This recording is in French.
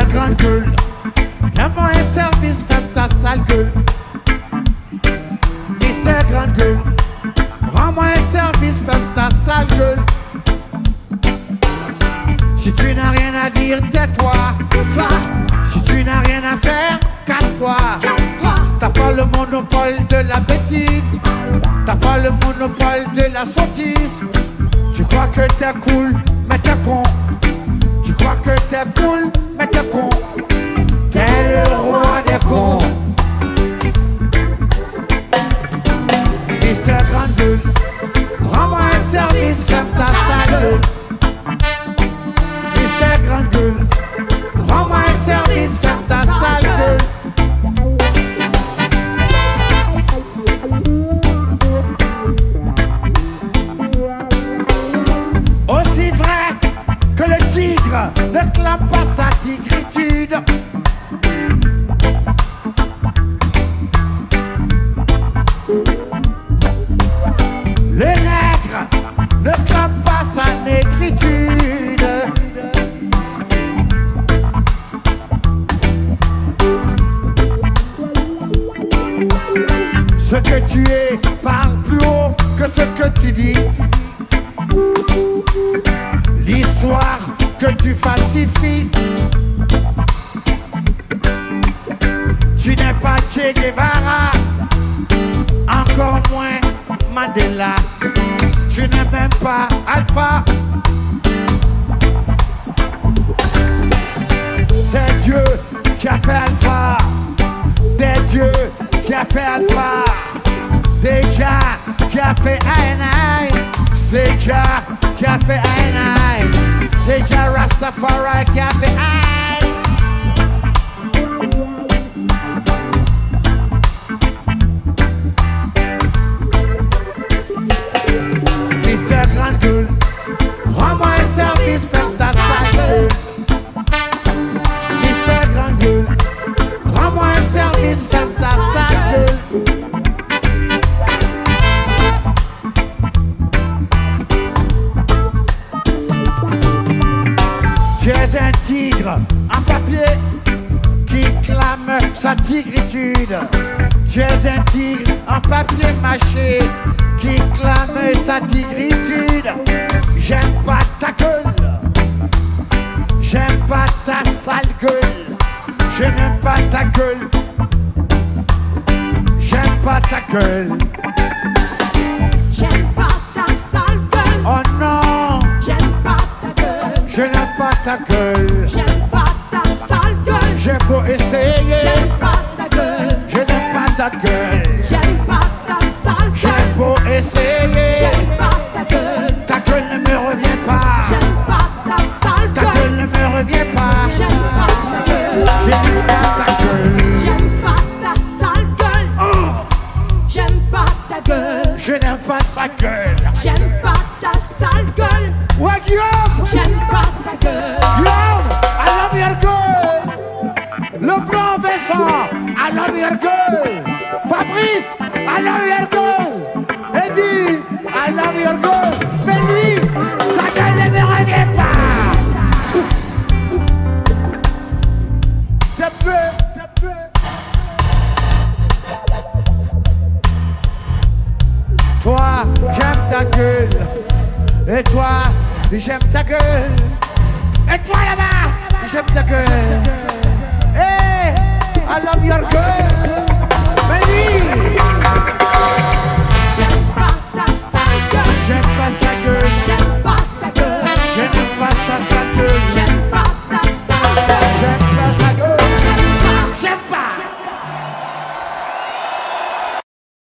grande gueule. L'avant un service, ferme ta sale gueule. Mister grande gueule. Rends-moi un service, ferme ta sale gueule. Si tu n'as rien à dire, tais-toi. Toi, Si tu n'as rien à faire, casse-toi. casse-toi. T'as pas le monopole de la bêtise. T'as pas le monopole de la sottise. Tu crois que t'es cool, mais t'es con. Tu crois que t'es cool, mais t'es con. T'es le roi des cons. Mister Grande rends-moi un service, ferme ta sale Ce que tu es parle plus haut que ce que tu dis. L'histoire que tu falsifies. Tu n'es pas Che Guevara, encore moins Mandela. Tu n'es même pas Alpha. C'est Dieu qui a fait Alpha. C'est Dieu qui a fait Alpha. C'est Jah qui a fait ANI. C'est Jah qui a fait ANI. C'est Jah Rastafari qui a un tigre en papier qui clame sa tigritude. Tu es un tigre en papier mâché qui clame sa tigritude. J'aime pas ta gueule. J'aime pas ta sale gueule. Je n'aime pas ta gueule. J'aime pas ta gueule. J'aime pas ta sale gueule. Oh non, J'aime pas ta gueule. je n'aime pas ta gueule. J'aime pas ta sale gueule. J'ai beau essayer. J'aime pas ta gueule. Je n'aime pas ta gueule. J'aime pas ta sale gueule. J'ai beau essayer. J'aime pas Fabrice, I love your girl. Eddie, I love your girl. Mais lui, sa gueule ne me revient pas. T'es prêt. Toi, j'aime ta gueule. Et toi, j'aime ta gueule. Et toi là-bas, j'aime ta gueule. Hey, I love your girl.